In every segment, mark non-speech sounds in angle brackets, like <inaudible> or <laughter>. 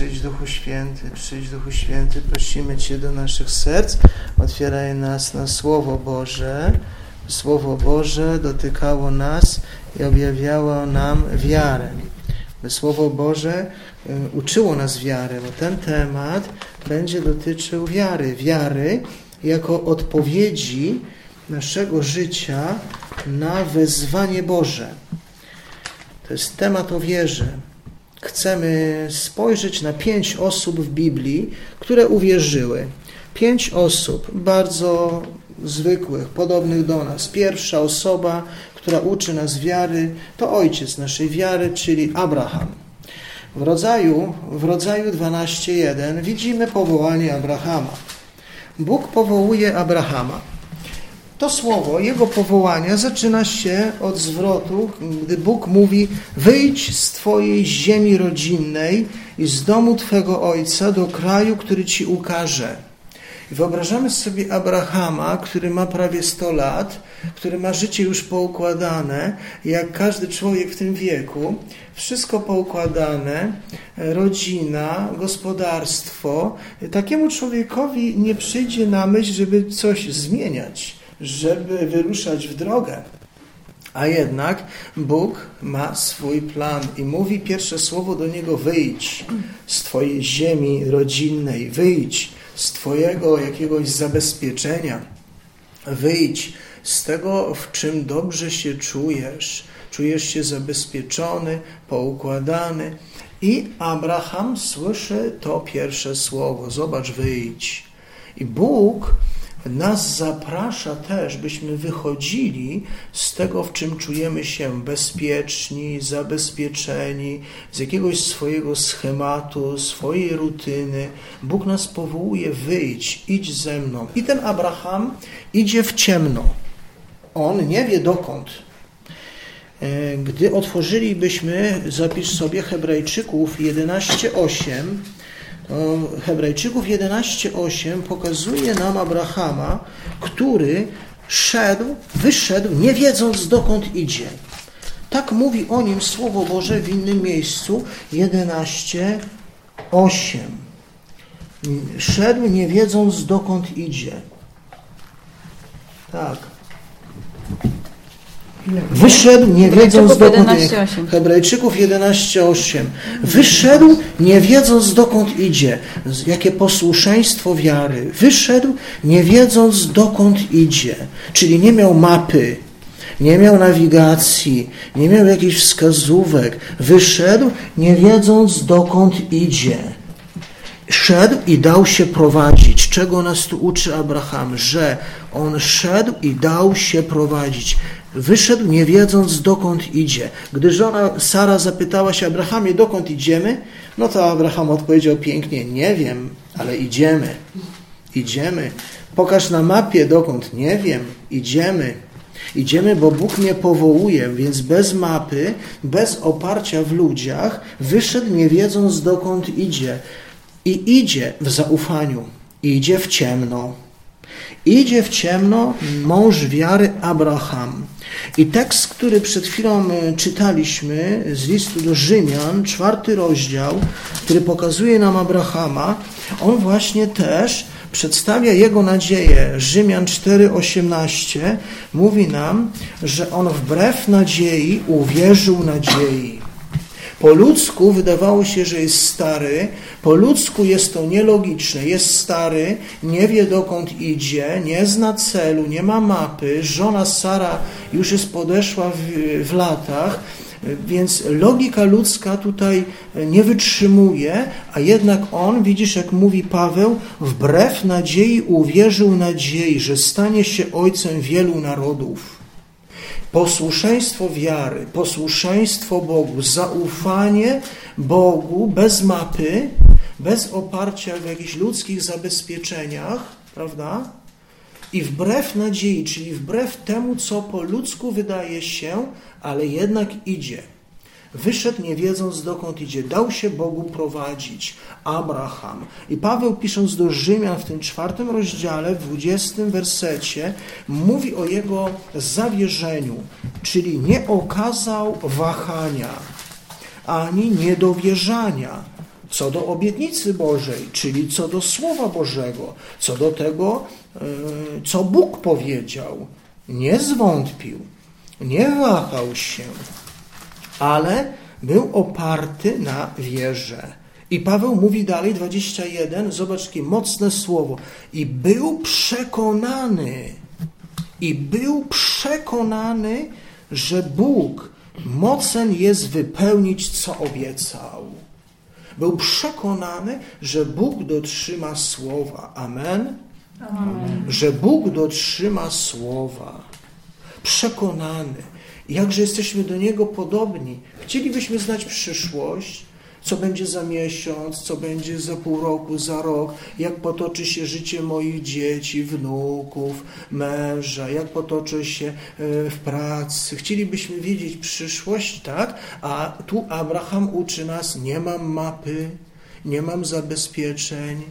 Przyjdź Duchu Święty, przyjdź Duchu Święty, prosimy Cię do naszych serc, otwieraj nas na Słowo Boże. Słowo Boże dotykało nas i objawiało nam wiarę. By Słowo Boże y, uczyło nas wiary, bo ten temat będzie dotyczył wiary. Wiary jako odpowiedzi naszego życia na wezwanie Boże. To jest temat o wierze. Chcemy spojrzeć na pięć osób w Biblii, które uwierzyły. Pięć osób bardzo zwykłych, podobnych do nas. Pierwsza osoba, która uczy nas wiary, to ojciec naszej wiary, czyli Abraham. W rodzaju, w rodzaju 12.1 widzimy powołanie Abrahama. Bóg powołuje Abrahama. To słowo, jego powołania zaczyna się od zwrotu, gdy Bóg mówi: Wyjdź z Twojej ziemi rodzinnej i z domu Twego ojca do kraju, który Ci ukaże. Wyobrażamy sobie Abrahama, który ma prawie 100 lat, który ma życie już poukładane, jak każdy człowiek w tym wieku, wszystko poukładane, rodzina, gospodarstwo. Takiemu człowiekowi nie przyjdzie na myśl, żeby coś zmieniać, żeby wyruszać w drogę. A jednak Bóg ma swój plan i mówi pierwsze słowo do niego: wyjdź z Twojej ziemi rodzinnej, wyjdź z Twojego jakiegoś zabezpieczenia. Wyjdź z tego, w czym dobrze się czujesz. Czujesz się zabezpieczony, poukładany. I Abraham słyszy to pierwsze słowo: Zobacz, wyjdź. I Bóg nas zaprasza też, byśmy wychodzili z tego, w czym czujemy się bezpieczni, zabezpieczeni, z jakiegoś swojego schematu, swojej rutyny. Bóg nas powołuje: wyjdź, idź ze mną. I ten Abraham idzie w ciemno. On nie wie dokąd. E, gdy otworzylibyśmy, zapisz sobie Hebrajczyków 11:8, Hebrajczyków 11:8 pokazuje nam Abrahama, który szedł, wyszedł, nie wiedząc dokąd idzie. Tak mówi o nim Słowo Boże w innym miejscu 11:8. Szedł, nie wiedząc dokąd idzie. Tak. Wyszedł nie wiedząc dokąd 11, Hebrajczyków 11:8. Wyszedł nie wiedząc dokąd idzie. Jakie posłuszeństwo wiary. Wyszedł nie wiedząc dokąd idzie. Czyli nie miał mapy, nie miał nawigacji, nie miał jakichś wskazówek. Wyszedł nie wiedząc dokąd idzie. Szedł i dał się prowadzić. Czego nas tu uczy Abraham? Że on szedł i dał się prowadzić. Wyszedł nie wiedząc dokąd idzie. Gdy żona Sara zapytała się Abrahamie, dokąd idziemy, no to Abraham odpowiedział pięknie, nie wiem, ale idziemy. Idziemy. Pokaż na mapie dokąd, nie wiem, idziemy. Idziemy, bo Bóg mnie powołuje, więc bez mapy, bez oparcia w ludziach, wyszedł nie wiedząc dokąd idzie. I idzie w zaufaniu, idzie w ciemno. Idzie w ciemno mąż wiary Abraham. I tekst, który przed chwilą e, czytaliśmy z listu do Rzymian, czwarty rozdział, który pokazuje nam Abrahama, on właśnie też przedstawia jego nadzieję. Rzymian 4:18 mówi nam, że on wbrew nadziei uwierzył nadziei. Po ludzku wydawało się, że jest stary, po ludzku jest to nielogiczne. Jest stary, nie wie dokąd idzie, nie zna celu, nie ma mapy, żona Sara już jest podeszła w, w latach, więc logika ludzka tutaj nie wytrzymuje, a jednak on, widzisz, jak mówi Paweł, wbrew nadziei uwierzył nadziei, że stanie się ojcem wielu narodów. Posłuszeństwo wiary, posłuszeństwo Bogu, zaufanie Bogu bez mapy, bez oparcia w jakichś ludzkich zabezpieczeniach, prawda? I wbrew nadziei, czyli wbrew temu, co po ludzku wydaje się, ale jednak idzie. Wyszedł nie wiedząc dokąd idzie, dał się Bogu prowadzić. Abraham. I Paweł pisząc do Rzymian w tym czwartym rozdziale, w dwudziestym wersecie, mówi o jego zawierzeniu, czyli nie okazał wahania ani niedowierzania. co do obietnicy Bożej, czyli co do Słowa Bożego, co do tego, e, co Bóg powiedział. Nie zwątpił, nie wahał się, ale był oparty na wierze. I Paweł mówi dalej, 21, zobacz, jakie mocne słowo. I był przekonany, i był przekonany, że Bóg mocen jest wypełnić, co obiecał. Był przekonany, że Bóg dotrzyma słowa. Amen? Amen. Że Bóg dotrzyma słowa. Przekonany. Jakże jesteśmy do Niego podobni. Chcielibyśmy znać przyszłość, co będzie za miesiąc, co będzie za pół roku, za rok, jak potoczy się życie moich dzieci, wnuków, męża, jak potoczy się e, w pracy. Chcielibyśmy wiedzieć przyszłość, tak? A tu Abraham uczy nas, nie mam mapy, nie mam zabezpieczeń,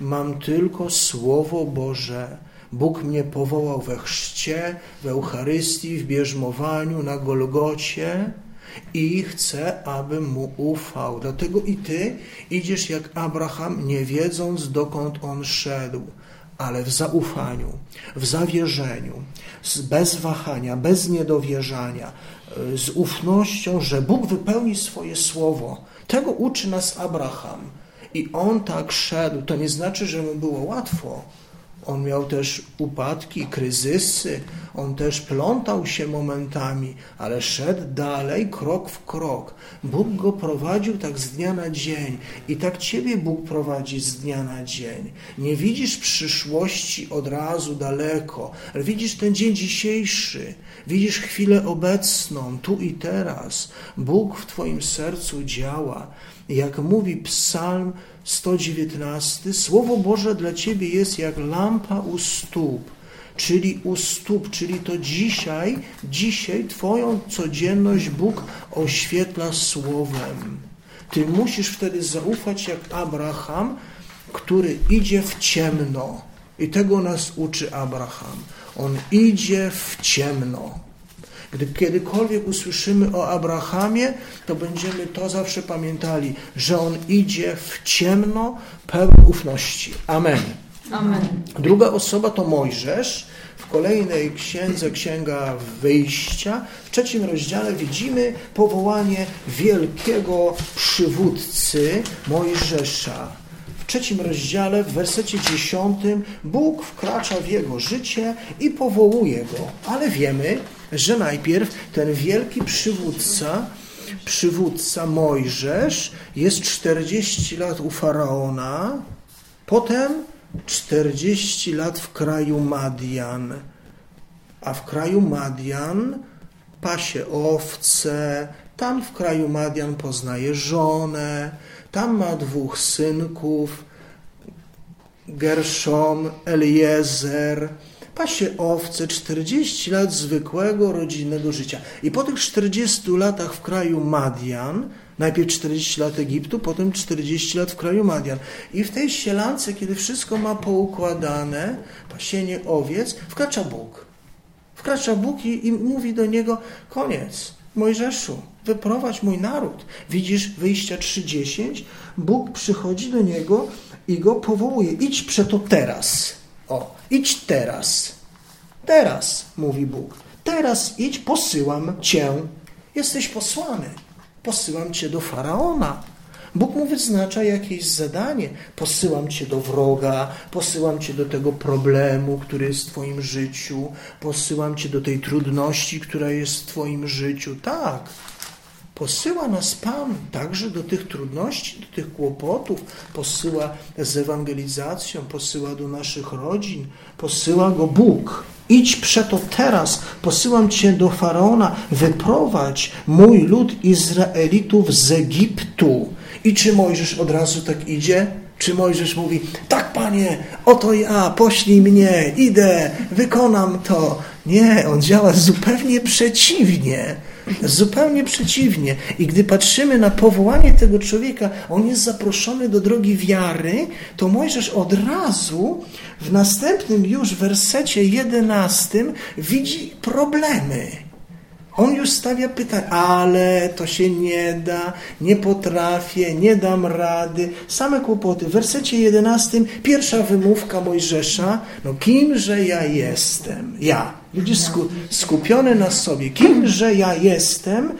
mam tylko Słowo Boże. Bóg mnie powołał we chrzcie, w Eucharystii, w bierzmowaniu, na Golgocie i chce, abym mu ufał. Dlatego i ty idziesz jak Abraham, nie wiedząc dokąd on szedł, ale w zaufaniu, w zawierzeniu, bez wahania, bez niedowierzania, z ufnością, że Bóg wypełni swoje słowo. Tego uczy nas Abraham. I on tak szedł. To nie znaczy, że mu było łatwo. On miał też upadki, kryzysy, on też plątał się momentami, ale szedł dalej, krok w krok. Bóg go prowadził tak z dnia na dzień i tak Ciebie Bóg prowadzi z dnia na dzień. Nie widzisz przyszłości od razu daleko, ale widzisz ten dzień dzisiejszy, widzisz chwilę obecną, tu i teraz. Bóg w Twoim sercu działa. Jak mówi Psalm 119, Słowo Boże dla Ciebie jest jak lampa u stóp, czyli u stóp, czyli to dzisiaj, dzisiaj Twoją codzienność Bóg oświetla Słowem. Ty musisz wtedy zaufać jak Abraham, który idzie w ciemno. I tego nas uczy Abraham. On idzie w ciemno. Gdy kiedykolwiek usłyszymy o Abrahamie, to będziemy to zawsze pamiętali, że on idzie w ciemno, pełen ufności. Amen. Amen. Druga osoba to Mojżesz. W kolejnej księdze, Księga Wyjścia, w trzecim rozdziale widzimy powołanie wielkiego przywódcy Mojżesza. W trzecim rozdziale, w wersecie dziesiątym, Bóg wkracza w jego życie i powołuje go. Ale wiemy, że najpierw ten wielki przywódca, przywódca Mojżesz jest 40 lat u Faraona, potem 40 lat w kraju Madian, a w kraju Madian pasie owce, tam w kraju Madian poznaje żonę, tam ma dwóch synków, Gershom, Eliezer, pasie owce, 40 lat zwykłego rodzinnego życia. I po tych 40 latach w kraju Madian, najpierw 40 lat Egiptu, potem 40 lat w kraju Madian. I w tej sielance, kiedy wszystko ma poukładane, pasienie owiec, wkracza Bóg. Wkracza Bóg i, i mówi do niego, koniec, Mojżeszu, wyprowadź mój naród. Widzisz, wyjścia 3.10, Bóg przychodzi do niego i go powołuje. Idź przeto teraz. O, idź teraz. Teraz, mówi Bóg. Teraz idź, posyłam cię. Jesteś posłany. Posyłam cię do faraona. Bóg mu wyznacza jakieś zadanie. Posyłam cię do wroga, posyłam cię do tego problemu, który jest w Twoim życiu, posyłam cię do tej trudności, która jest w Twoim życiu. Tak, Posyła nas Pan także do tych trudności, do tych kłopotów, posyła z ewangelizacją, posyła do naszych rodzin, posyła go Bóg. Idź przeto teraz, posyłam Cię do Faraona, wyprowadź mój lud Izraelitów z Egiptu. I czy Mojżesz od razu tak idzie? Czy Mojżesz mówi, tak panie, oto ja, poślij mnie, idę, wykonam to. Nie, on działa zupełnie przeciwnie. Zupełnie przeciwnie. I gdy patrzymy na powołanie tego człowieka, on jest zaproszony do drogi wiary, to Mojżesz od razu w następnym już wersecie jedenastym widzi problemy. On już stawia pytanie, ale to się nie da, nie potrafię, nie dam rady. Same kłopoty. W wersecie 11 pierwsza wymówka Mojżesza, no kimże ja jestem? Ja. Widzisz, skupiony na sobie. Kimże ja jestem,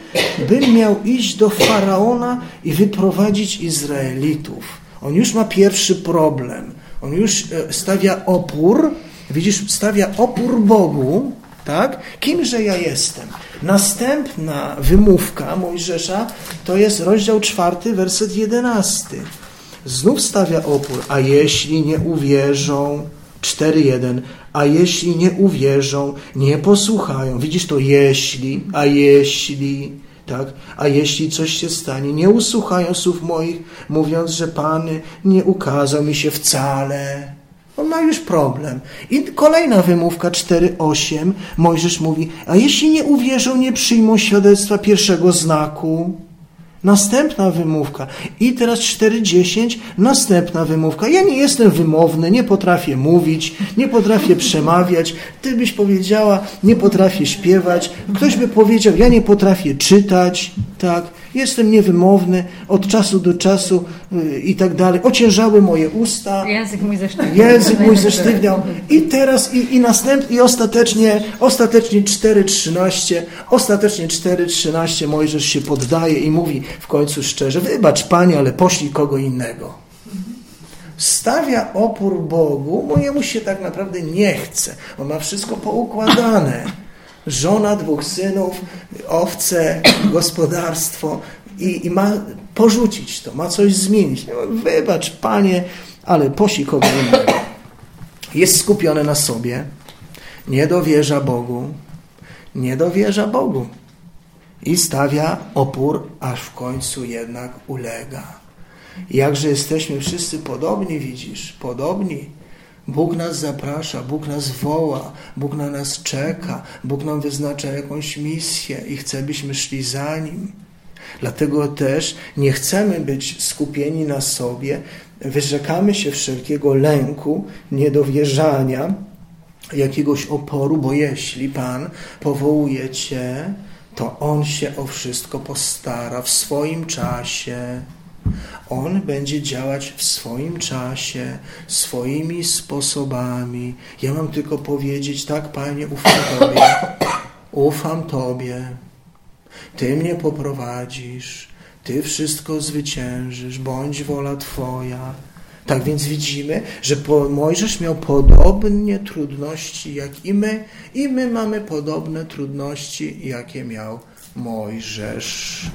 bym miał iść do Faraona i wyprowadzić Izraelitów. On już ma pierwszy problem. On już e, stawia opór, widzisz, stawia opór Bogu, tak? Kimże ja jestem? Następna wymówka Mojżesza to jest rozdział czwarty, werset jedenasty. Znów stawia opór, a jeśli nie uwierzą, 4.1, a jeśli nie uwierzą, nie posłuchają, widzisz to? Jeśli, a jeśli, tak, a jeśli coś się stanie, nie usłuchają słów moich, mówiąc, że Pan nie ukazał mi się wcale, on ma już problem. I kolejna wymówka 4.8. Mojżesz mówi, a jeśli nie uwierzą, nie przyjmą świadectwa pierwszego znaku. Następna wymówka. I teraz 4.10, następna wymówka. Ja nie jestem wymowny, nie potrafię mówić, nie potrafię przemawiać. Ty byś powiedziała, nie potrafię śpiewać. Ktoś by powiedział, ja nie potrafię czytać. Tak, jestem niewymowny od czasu do czasu yy, i tak dalej. Ociężały moje usta. Język mój zesztywniał. Język mój zesztywniał. I teraz, i, i następnie, i ostatecznie, ostatecznie 4.13, ostatecznie 4.13 Mojżesz się poddaje i mówi w końcu szczerze, wybacz Panie, ale poślij kogo innego. Stawia opór Bogu, bo jemu się tak naprawdę nie chce. On ma wszystko poukładane żona, dwóch synów, owce, <clears throat> gospodarstwo i, i ma porzucić to, ma coś zmienić. No, wybacz, panie, ale posi kogo innego. Jest skupiony na sobie, nie dowierza Bogu, nie dowierza Bogu i stawia opór, aż w końcu jednak ulega. Jakże jesteśmy wszyscy podobni, widzisz, podobni Bóg nas zaprasza, Bóg nas woła, Bóg na nas czeka, Bóg nam wyznacza jakąś misję i chce, byśmy szli za Nim. Dlatego też nie chcemy być skupieni na sobie, wyrzekamy się wszelkiego lęku, niedowierzania, jakiegoś oporu, bo jeśli Pan powołuje Cię, to On się o wszystko postara w swoim czasie. On będzie działać w swoim czasie, swoimi sposobami. Ja mam tylko powiedzieć, tak, Panie, ufam Tobie. Ufam Tobie. Ty mnie poprowadzisz. Ty wszystko zwyciężysz. Bądź wola Twoja. Tak więc widzimy, że Mojżesz miał podobnie trudności jak i my, i my mamy podobne trudności, jakie miał Mojżesz.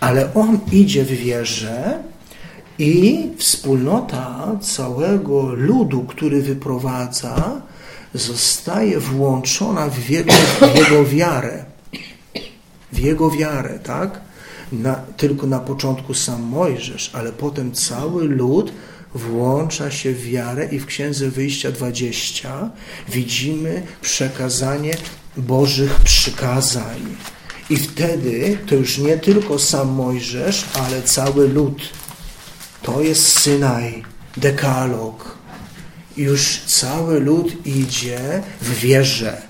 Ale on idzie w wierze i wspólnota całego ludu, który wyprowadza, zostaje włączona w jego, w jego wiarę. W jego wiarę, tak? Na, tylko na początku sam Mojżesz, ale potem cały lud włącza się w wiarę i w Księdze Wyjścia 20 widzimy przekazanie Bożych przykazań. I wtedy to już nie tylko sam Mojżesz, ale cały lud. To jest Synaj, dekalog. Już cały lud idzie w wierze.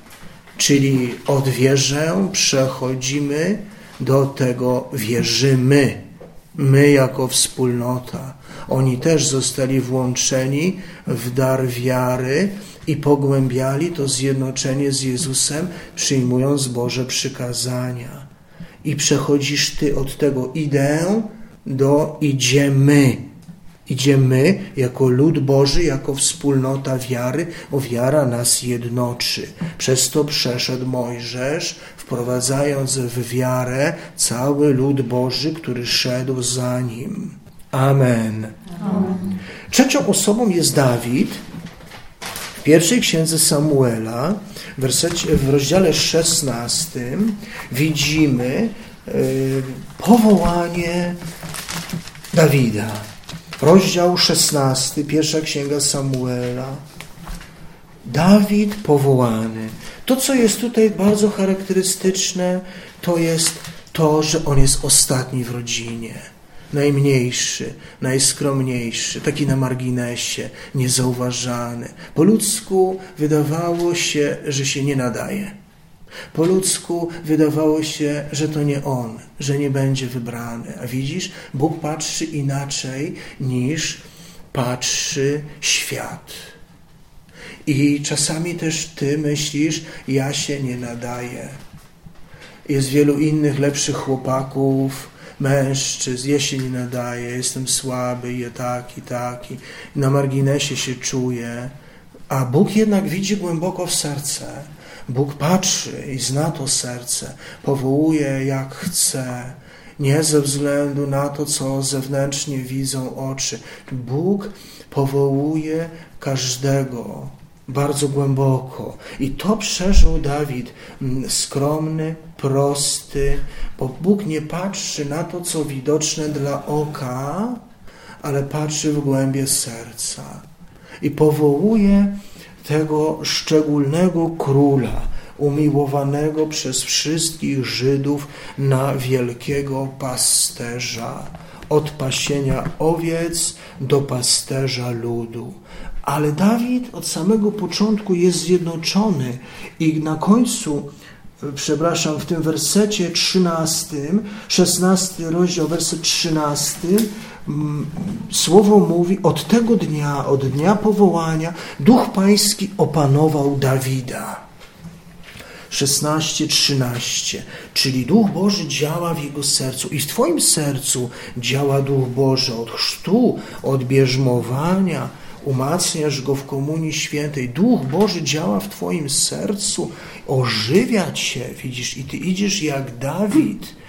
Czyli od wierzę przechodzimy do tego wierzymy. My jako wspólnota. Oni też zostali włączeni w dar wiary i pogłębiali to zjednoczenie z Jezusem, przyjmując Boże przykazania. I przechodzisz ty od tego idę do idziemy. Idziemy jako lud Boży, jako wspólnota wiary, o wiara nas jednoczy. Przez to przeszedł Mojżesz, wprowadzając w wiarę cały lud Boży, który szedł za nim. Amen. Amen. Trzecią osobą jest Dawid, w pierwszej księdze Samuela, w, wersecie, w rozdziale 16, widzimy y, powołanie Dawida. Rozdział 16, pierwsza księga Samuela. Dawid powołany. To, co jest tutaj bardzo charakterystyczne, to jest to, że on jest ostatni w rodzinie najmniejszy, najskromniejszy, taki na marginesie, niezauważany. Po ludzku wydawało się, że się nie nadaje. Po ludzku wydawało się, że to nie on, że nie będzie wybrany. A widzisz, Bóg patrzy inaczej niż patrzy świat. I czasami też ty myślisz, ja się nie nadaję. Jest wielu innych lepszych chłopaków, mężczyzn, ja się nie nadaję, jestem słaby, ja taki, taki, na marginesie się czuję. A Bóg jednak widzi głęboko w serce. Bóg patrzy i zna to serce, powołuje jak chce, nie ze względu na to, co zewnętrznie widzą oczy. Bóg powołuje każdego bardzo głęboko. I to przeżył Dawid, mm, skromny, prosty, bo Bóg nie patrzy na to, co widoczne dla oka, ale patrzy w głębie serca. I powołuje tego szczególnego króla, umiłowanego przez wszystkich Żydów na wielkiego pasterza, od pasienia owiec do pasterza ludu. Ale Dawid od samego początku jest zjednoczony i na końcu, przepraszam, w tym wersecie 13, 16 rozdział, werset 13, mm, słowo mówi, od tego dnia, od dnia powołania, duch pański opanował Dawida. 16-13, czyli Duch Boży działa w jego sercu i w Twoim sercu działa Duch Boży od chrztu, od bierzmowania, umacniasz go w Komunii Świętej. Duch Boży działa w Twoim sercu, ożywia Cię, widzisz, i Ty idziesz jak Dawid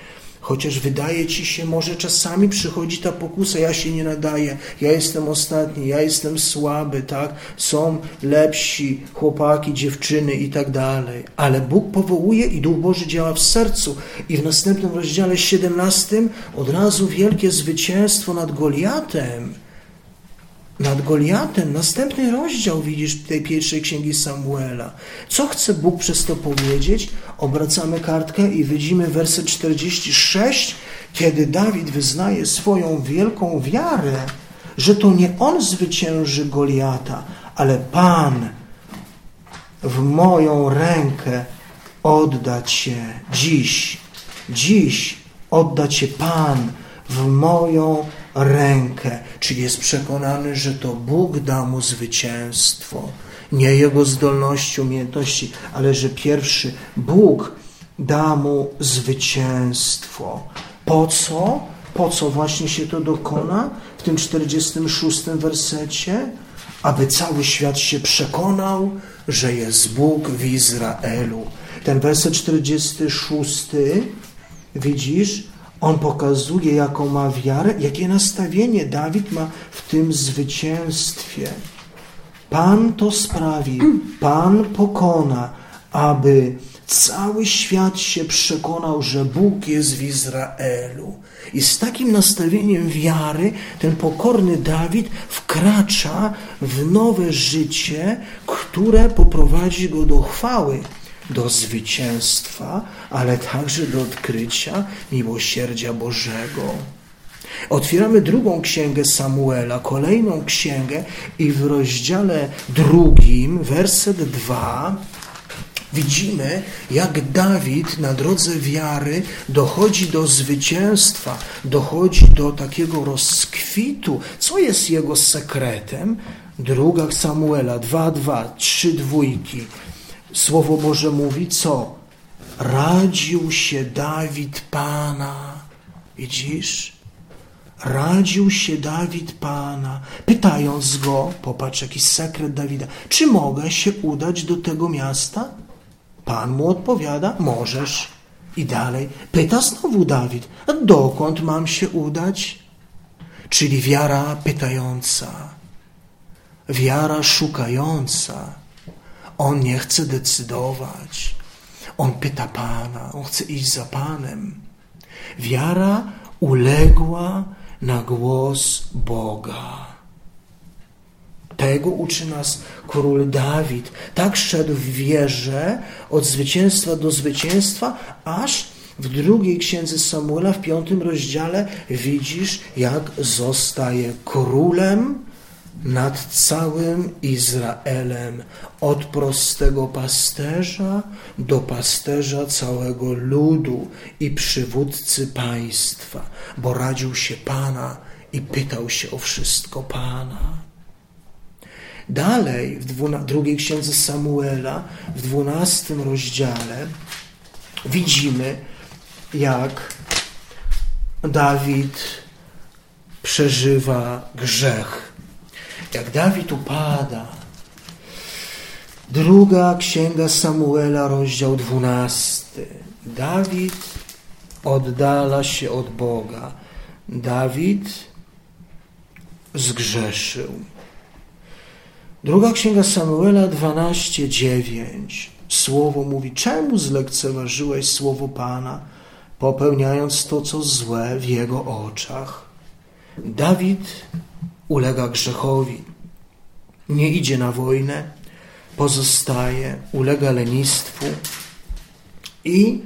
Chociaż wydaje ci się, może czasami przychodzi ta pokusa, ja się nie nadaję, ja jestem ostatni, ja jestem słaby, tak? Są lepsi chłopaki, dziewczyny i tak dalej. Ale Bóg powołuje i Duch Boży działa w sercu. I w następnym rozdziale 17 od razu wielkie zwycięstwo nad Goliatem nad Goliatem. Następny rozdział widzisz tej pierwszej księgi Samuela. Co chce Bóg przez to powiedzieć? Obracamy kartkę i widzimy werset 46, kiedy Dawid wyznaje swoją wielką wiarę, że to nie on zwycięży Goliata, ale Pan w moją rękę odda Cię dziś. Dziś odda Cię Pan w moją rękę, czyli jest przekonany, że to Bóg da mu zwycięstwo. Nie jego zdolności, umiejętności, ale że pierwszy Bóg da mu zwycięstwo. Po co? Po co właśnie się to dokona? W tym 46 wersecie? Aby cały świat się przekonał, że jest Bóg w Izraelu. Ten werset 46, widzisz, on pokazuje, jaką ma wiarę, jakie nastawienie Dawid ma w tym zwycięstwie. Pan to sprawi, Pan pokona, aby cały świat się przekonał, że Bóg jest w Izraelu. I z takim nastawieniem wiary ten pokorny Dawid wkracza w nowe życie, które poprowadzi go do chwały do zwycięstwa, ale także do odkrycia miłosierdzia Bożego. Otwieramy drugą księgę Samuela, kolejną księgę, i w rozdziale drugim, werset 2, widzimy, jak Dawid na drodze wiary dochodzi do zwycięstwa, dochodzi do takiego rozkwitu. Co jest jego sekretem? Druga Samuela 2:2, trzy dwójki. Słowo Boże mówi co? Radził się Dawid Pana. Widzisz? Radził się Dawid Pana, pytając go, popatrz jaki sekret Dawida, czy mogę się udać do tego miasta? Pan mu odpowiada, możesz. I dalej pyta znowu Dawid, a dokąd mam się udać? Czyli wiara pytająca, wiara szukająca, on nie chce decydować. On pyta Pana, on chce iść za Panem. Wiara uległa na głos Boga. Tego uczy nas król Dawid. Tak szedł w wierze od zwycięstwa do zwycięstwa, aż w drugiej księdze Samuela, w piątym rozdziale, widzisz, jak zostaje królem nad całym Izraelem, od prostego pasterza do pasterza całego ludu i przywódcy państwa, bo radził się Pana i pytał się o wszystko Pana. Dalej, w drugiej księdze Samuela, w dwunastym rozdziale, widzimy, jak Dawid przeżywa grzech. Jak Dawid upada. Druga księga Samuela, rozdział dwunasty. Dawid oddala się od Boga. Dawid zgrzeszył. Druga księga Samuela 12:9. Słowo mówi: Czemu zlekceważyłeś słowo Pana, popełniając to, co złe w jego oczach? Dawid ulega grzechowi. Nie idzie na wojnę, pozostaje, ulega lenistwu i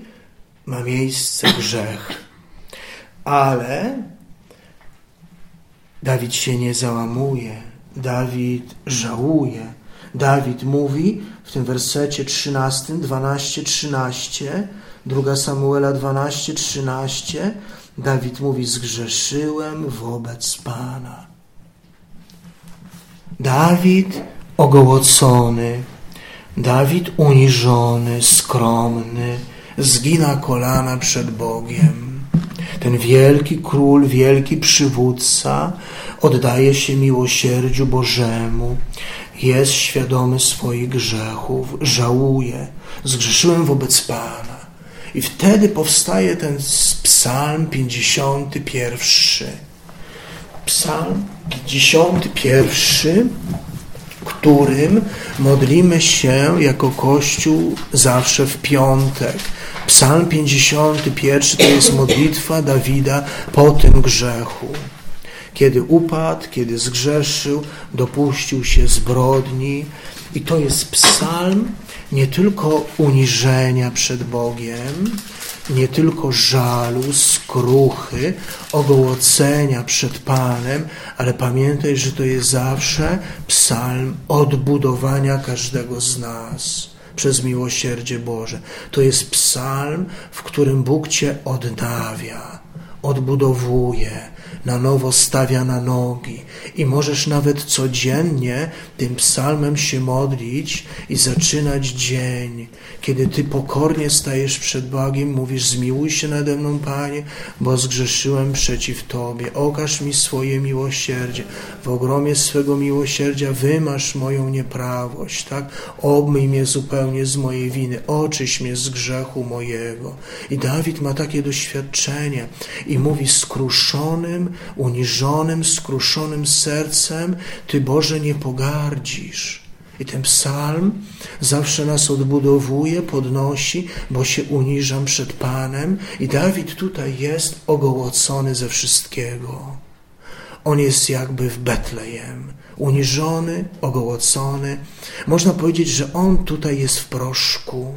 ma miejsce grzech. Ale Dawid się nie załamuje Dawid żałuje. Dawid mówi w tym wersecie 13, 12, 13, 2 Samuela 12, 13, Dawid mówi: Zgrzeszyłem wobec Pana. Dawid ogołocony, Dawid uniżony, skromny, zgina kolana przed Bogiem. Ten wielki król, wielki przywódca oddaje się miłosierdziu Bożemu, jest świadomy swoich grzechów, żałuje, zgrzeszyłem wobec Pana. I wtedy powstaje ten psalm 51. Psalm 51, którym modlimy się jako Kościół zawsze w piątek. Psalm 51 to jest modlitwa Dawida po tym grzechu kiedy upadł, kiedy zgrzeszył, dopuścił się zbrodni. I to jest psalm nie tylko uniżenia przed Bogiem, nie tylko żalu, skruchy, ogołocenia przed Panem, ale pamiętaj, że to jest zawsze psalm odbudowania każdego z nas przez miłosierdzie Boże. To jest psalm, w którym Bóg Cię odnawia, odbudowuje, na nowo stawia na nogi. I możesz nawet codziennie tym psalmem się modlić i zaczynać dzień, kiedy Ty pokornie stajesz przed Bogiem, mówisz zmiłuj się nade mną Panie, bo zgrzeszyłem przeciw Tobie, okaż mi swoje miłosierdzie, w ogromie swego miłosierdzia wymasz moją nieprawość, tak? Obmyj mnie zupełnie z mojej winy, oczyś mnie z grzechu mojego. I Dawid ma takie doświadczenie i mówi skruszonym, uniżonym, skruszonym sercem Ty Boże nie pogardzisz. I ten psalm zawsze nas odbudowuje, podnosi, bo się uniżam przed Panem. I Dawid tutaj jest ogołocony ze wszystkiego. On jest jakby w Betlejem, uniżony, ogołocony. Można powiedzieć, że on tutaj jest w proszku.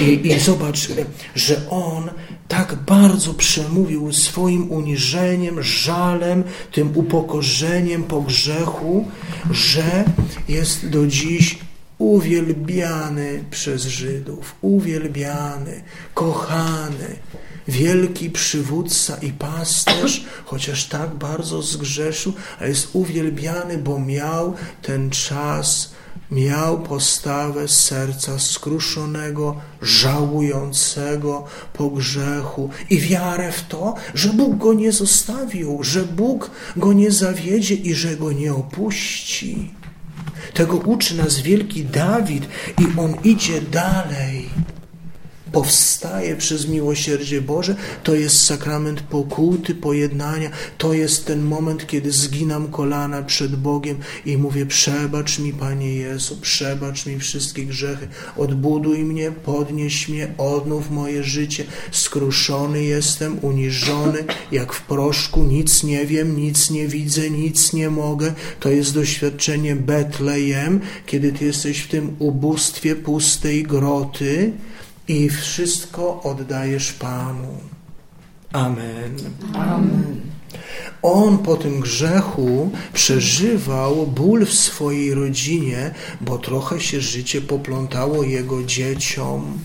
I, I zobacz, że on tak bardzo przemówił swoim uniżeniem, żalem, tym upokorzeniem po grzechu, że jest do dziś uwielbiany przez Żydów, uwielbiany, kochany, wielki przywódca i pasterz, chociaż tak bardzo zgrzeszył, ale jest uwielbiany, bo miał ten czas miał postawę serca skruszonego, żałującego po grzechu i wiarę w to, że Bóg go nie zostawił, że Bóg go nie zawiedzie i że go nie opuści. Tego uczy nas wielki Dawid i on idzie dalej powstaje przez miłosierdzie Boże, to jest sakrament pokuty, pojednania, to jest ten moment, kiedy zginam kolana przed Bogiem i mówię, przebacz mi, Panie Jezu, przebacz mi wszystkie grzechy, odbuduj mnie, podnieś mnie, odnów moje życie, skruszony jestem, uniżony, jak w proszku, nic nie wiem, nic nie widzę, nic nie mogę, to jest doświadczenie Betlejem, kiedy Ty jesteś w tym ubóstwie pustej groty, i wszystko oddajesz Panu. Amen. Amen. On po tym grzechu przeżywał ból w swojej rodzinie, bo trochę się życie poplątało jego dzieciom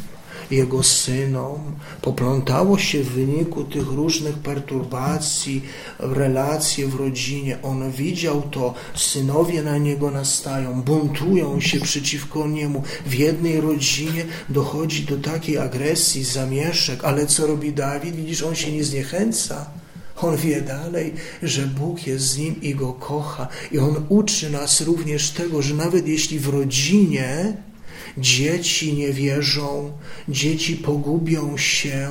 jego synom, poplątało się w wyniku tych różnych perturbacji, relacje w rodzinie. On widział to, synowie na niego nastają, buntują się przeciwko niemu. W jednej rodzinie dochodzi do takiej agresji, zamieszek, ale co robi Dawid? Widzisz, on się nie zniechęca. On wie dalej, że Bóg jest z nim i go kocha. I on uczy nas również tego, że nawet jeśli w rodzinie dzieci nie wierzą, dzieci pogubią się,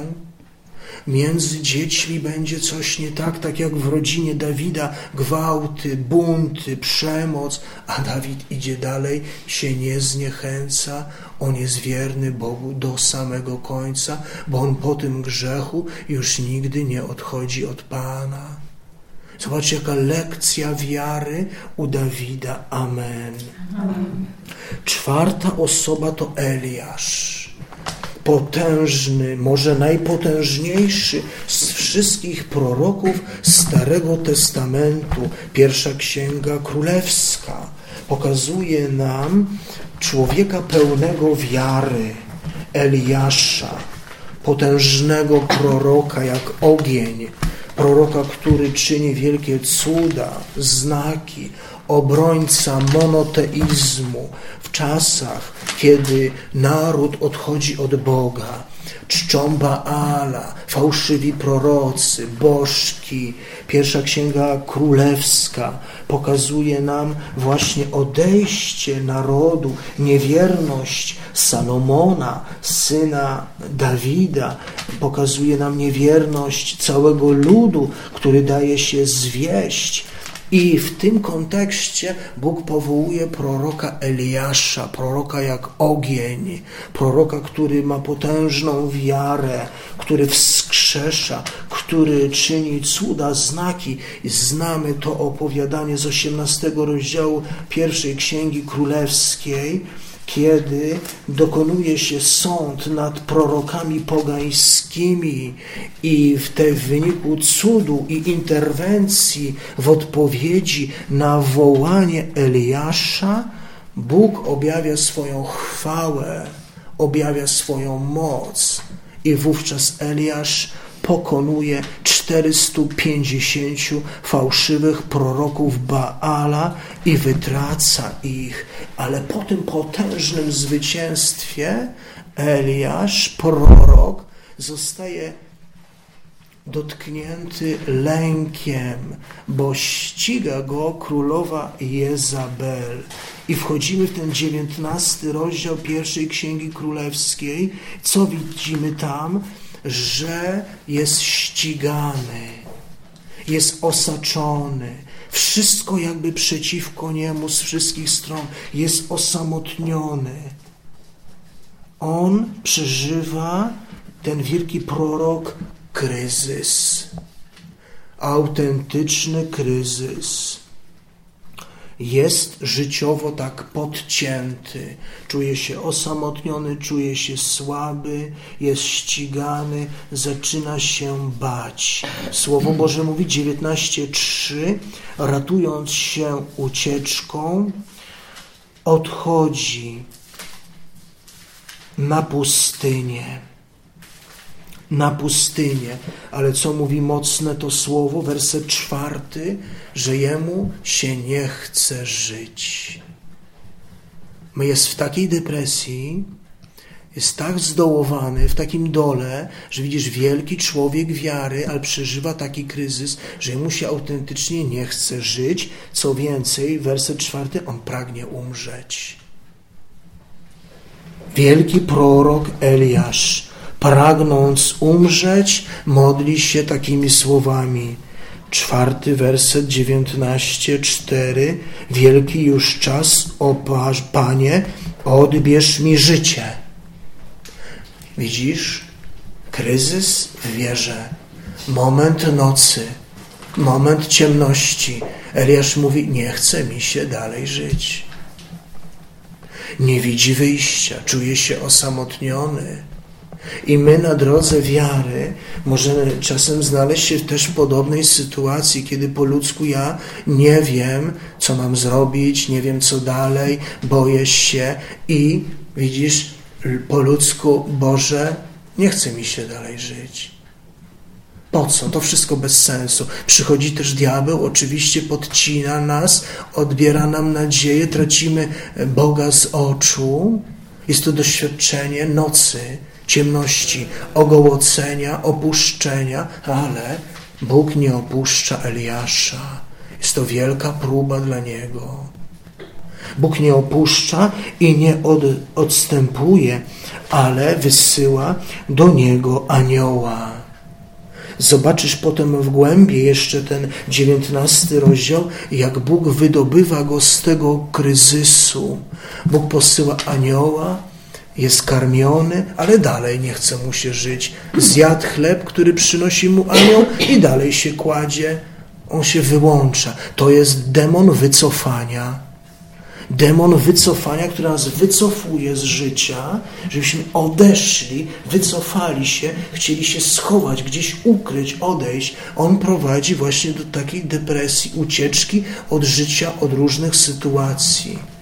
między dziećmi będzie coś nie tak, tak jak w rodzinie Dawida, gwałty, bunty, przemoc, a Dawid idzie dalej, się nie zniechęca, on jest wierny Bogu do samego końca, bo on po tym grzechu już nigdy nie odchodzi od Pana. Zobaczcie, jaka lekcja wiary u Dawida. Amen. Amen. Czwarta osoba to Eliasz. Potężny, może najpotężniejszy z wszystkich proroków Starego Testamentu. Pierwsza księga królewska pokazuje nam człowieka pełnego wiary, Eliasza, potężnego proroka jak ogień, proroka, który czyni wielkie cuda, znaki, obrońca monoteizmu w czasach, kiedy naród odchodzi od Boga. Czczą Baala, fałszywi prorocy, bożki. Pierwsza księga królewska pokazuje nam właśnie odejście narodu, niewierność Salomona, syna Dawida. Pokazuje nam niewierność całego ludu, który daje się zwieść i w tym kontekście Bóg powołuje proroka Eliasza, proroka jak ogień, proroka, który ma potężną wiarę, który wskrzesza, który czyni cuda, znaki. Znamy to opowiadanie z 18 rozdziału pierwszej Księgi Królewskiej, kiedy dokonuje się sąd nad prorokami pogańskimi i w, te, w wyniku cudu i interwencji w odpowiedzi na wołanie Eliasza, Bóg objawia swoją chwałę, objawia swoją moc. I wówczas Eliasz pokonuje 450 fałszywych proroków Baala i wytraca ich. Ale po tym potężnym zwycięstwie Eliasz, prorok, zostaje dotknięty lękiem, bo ściga go królowa Jezabel. I wchodzimy w ten dziewiętnasty rozdział pierwszej Księgi Królewskiej. Co widzimy tam? Że jest ścigany, jest osaczony, wszystko jakby przeciwko niemu z wszystkich stron, jest osamotniony. On przeżywa, ten wielki prorok, kryzys. Autentyczny kryzys jest życiowo tak podcięty, czuje się osamotniony, czuje się słaby, jest ścigany, zaczyna się bać. Słowo Boże mówi 19:3, ratując się ucieczką, odchodzi na pustynię na pustynię. Ale co mówi mocne to słowo, werset czwarty, że jemu się nie chce żyć. My jest w takiej depresji, jest tak zdołowany, w takim dole, że widzisz wielki człowiek wiary, ale przeżywa taki kryzys, że mu się autentycznie nie chce żyć. Co więcej, werset czwarty, on pragnie umrzeć. Wielki prorok Eliasz pragnąc umrzeć, modli się takimi słowami. Czwarty werset, dziewiętnaście, cztery. Wielki już czas, o Panie, odbierz mi życie. Widzisz? Kryzys w wierze. Moment nocy. Moment ciemności. Eliasz mówi, nie chce mi się dalej żyć. Nie widzi wyjścia, czuje się osamotniony I my na drodze wiary możemy czasem znaleźć się też w podobnej sytuacji, kiedy po ludzku ja nie wiem, co mam zrobić, nie wiem, co dalej, boję się i widzisz, po ludzku, Boże, nie chce mi się dalej żyć. Po co? To wszystko bez sensu. Przychodzi też diabeł, oczywiście podcina nas, odbiera nam nadzieję, tracimy Boga z oczu. Jest to doświadczenie nocy, ciemności, ogołocenia, opuszczenia, ale Bóg nie opuszcza Eliasza. Jest to wielka próba dla niego. Bóg nie opuszcza i nie od, odstępuje, ale wysyła do niego anioła. Zobaczysz potem w głębi jeszcze ten dziewiętnasty rozdział, jak Bóg wydobywa go z tego kryzysu. Bóg posyła anioła, jest karmiony, ale dalej nie chce mu się żyć. Zjadł chleb, który przynosi mu anioł i dalej się kładzie. On się wyłącza. To jest demon wycofania demon wycofania, który nas wycofuje z życia, żebyśmy odeszli, wycofali się, chcieli się schować, gdzieś ukryć, odejść. On prowadzi właśnie do takiej depresji, ucieczki od życia, od różnych sytuacji.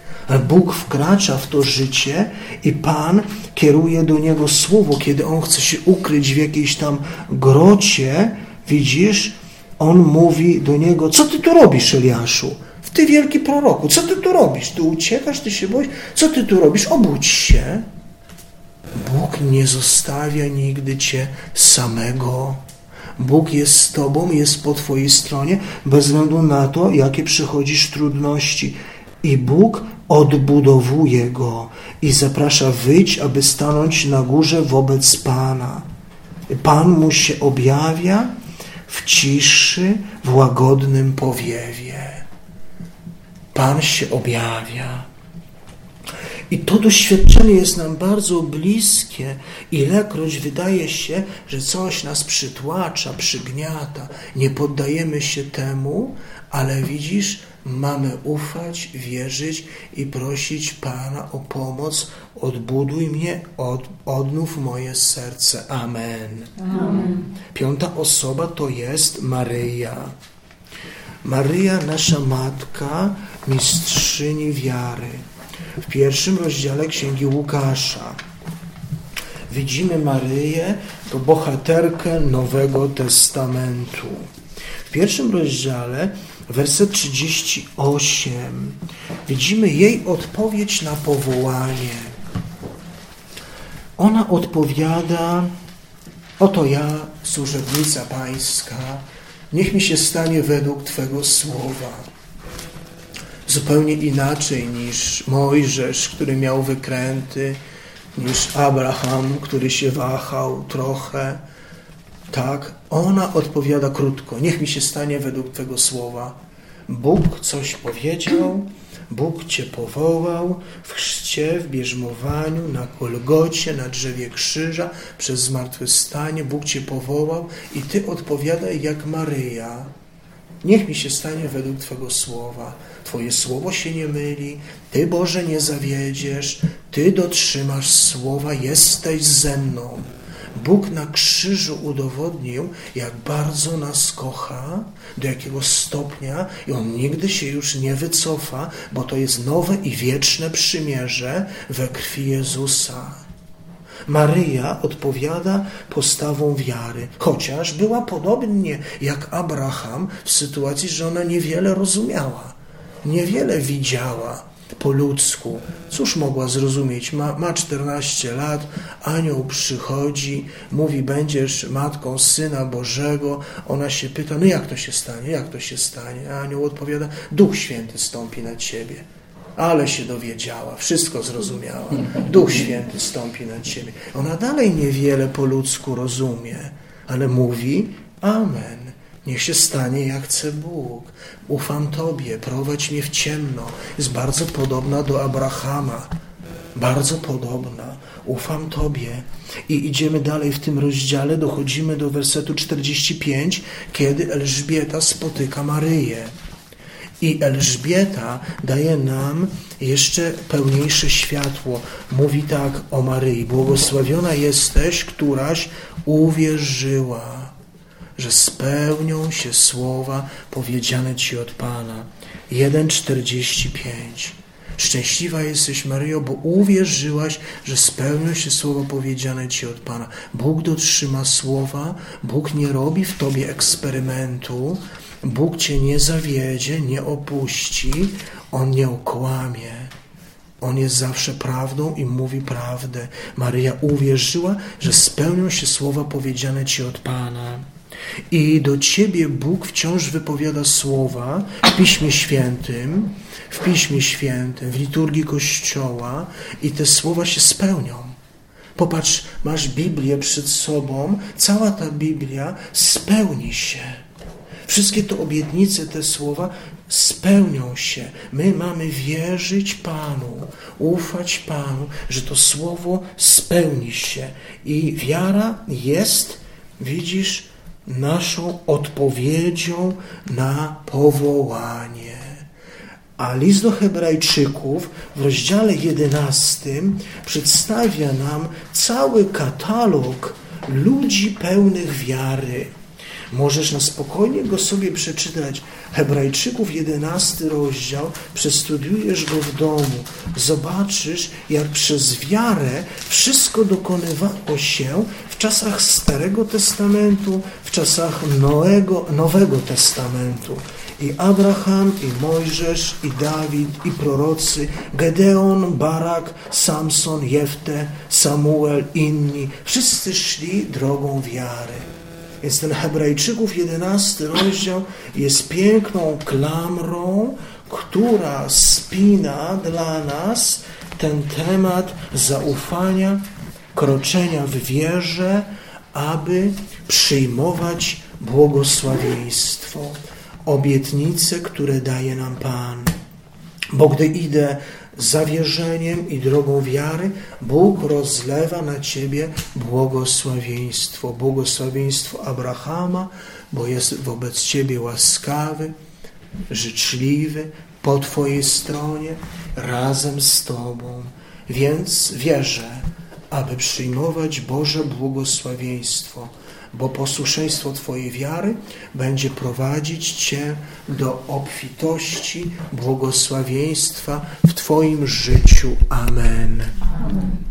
Bóg wkracza w to życie i Pan kieruje do niego słowo, kiedy on chce się ukryć w jakiejś tam grocie, widzisz, on mówi do niego: Co ty tu robisz, Eliaszu? Ty wielki proroku, co ty tu robisz? Ty uciekasz, ty się boisz? Co ty tu robisz? Obudź się. Bóg nie zostawia nigdy cię samego. Bóg jest z tobą, jest po twojej stronie, bez względu na to, jakie przychodzisz trudności. I Bóg odbudowuje go i zaprasza wyjść, aby stanąć na górze wobec Pana. Pan mu się objawia w ciszy, w łagodnym powiewie. Pan się objawia. I to doświadczenie jest nam bardzo bliskie. Ilekroć wydaje się, że coś nas przytłacza, przygniata, nie poddajemy się temu, ale widzisz, mamy ufać, wierzyć i prosić Pana o pomoc. Odbuduj mnie, od, odnów moje serce. Amen. Amen. Piąta osoba to jest Maryja. Maryja, nasza matka, mistrzyni wiary. W pierwszym rozdziale Księgi Łukasza widzimy Maryję, to bohaterkę Nowego Testamentu. W pierwszym rozdziale, werset 38, widzimy jej odpowiedź na powołanie. Ona odpowiada, oto ja, służebnica pańska, niech mi się stanie według Twego słowa zupełnie inaczej niż Mojżesz, który miał wykręty, niż Abraham, który się wahał trochę. Tak, ona odpowiada krótko. Niech mi się stanie według Twego słowa. Bóg coś powiedział, Bóg Cię powołał w chrzcie, w bierzmowaniu, na Golgocie, na drzewie krzyża, przez zmartwychwstanie. Bóg Cię powołał i Ty odpowiadaj jak Maryja. Niech mi się stanie według Twego słowa. Twoje słowo się nie myli, Ty Boże nie zawiedziesz, Ty dotrzymasz słowa, jesteś ze mną. Bóg na krzyżu udowodnił, jak bardzo nas kocha, do jakiego stopnia i On nigdy się już nie wycofa, bo to jest nowe i wieczne przymierze we krwi Jezusa. Maryja odpowiada postawą wiary, chociaż była podobnie jak Abraham w sytuacji, że ona niewiele rozumiała niewiele widziała po ludzku. Cóż mogła zrozumieć? Ma, ma 14 lat, anioł przychodzi, mówi, będziesz matką Syna Bożego. Ona się pyta, no jak to się stanie, jak to się stanie? A anioł odpowiada, Duch Święty stąpi na ciebie. Ale się dowiedziała, wszystko zrozumiała. Duch Święty stąpi na ciebie. Ona dalej niewiele po ludzku rozumie, ale mówi, Amen. Niech się stanie, jak chce Bóg. Ufam Tobie, prowadź mnie w ciemno. Jest bardzo podobna do Abrahama. Bardzo podobna. Ufam Tobie. I idziemy dalej w tym rozdziale, dochodzimy do wersetu 45, kiedy Elżbieta spotyka Maryję. I Elżbieta daje nam jeszcze pełniejsze światło. Mówi tak o Maryi: Błogosławiona jesteś, któraś uwierzyła, że spełnią się słowa powiedziane ci od Pana. 1,45 Szczęśliwa jesteś, Maryjo, bo uwierzyłaś, że spełnią się słowa powiedziane Ci od Pana. Bóg dotrzyma słowa, Bóg nie robi w Tobie eksperymentu, Bóg Cię nie zawiedzie, nie opuści, On nie okłamie. On jest zawsze prawdą i mówi prawdę. Maryja uwierzyła, że spełnią się słowa powiedziane Ci od Pana. I do Ciebie Bóg wciąż wypowiada słowa w Piśmie Świętym, w Piśmie Świętym, w liturgii Kościoła i te słowa się spełnią. Popatrz, masz Biblię przed sobą, cała ta Biblia spełni się. Wszystkie te obietnice, te słowa spełnią się. My mamy wierzyć Panu, ufać Panu, że to słowo spełni się. I wiara jest, widzisz, naszą odpowiedzią na powołanie. A list do Hebrajczyków w rozdziale 11 przedstawia nam cały katalog ludzi pełnych wiary. Możesz na spokojnie go sobie przeczytać. Hebrajczyków 11 rozdział, przestudiujesz go w domu, zobaczysz, jak przez wiarę wszystko dokonywało się w czasach Starego Testamentu, w czasach Noego, Nowego Testamentu. I Abraham, i Mojżesz, i Dawid, i prorocy, Gedeon, Barak, Samson, Jefte, Samuel, inni, wszyscy szli drogą wiary. Więc ten Hebrajczyków 11 rozdział jest piękną klamrą, która spina dla nas ten temat zaufania, kroczenia w wierze, aby przyjmować błogosławieństwo, obietnice, które daje nam Pan. Bo gdy idę zawierzeniem i drogą wiary, Bóg rozlewa na ciebie błogosławieństwo. Błogosławieństwo Abrahama, bo jest wobec ciebie łaskawy, życzliwy, po twojej stronie, razem z tobą. Więc wierzę, aby przyjmować Boże błogosławieństwo bo posłuszeństwo Twojej wiary będzie prowadzić Cię do obfitości, błogosławieństwa w Twoim życiu. Amen. Amen.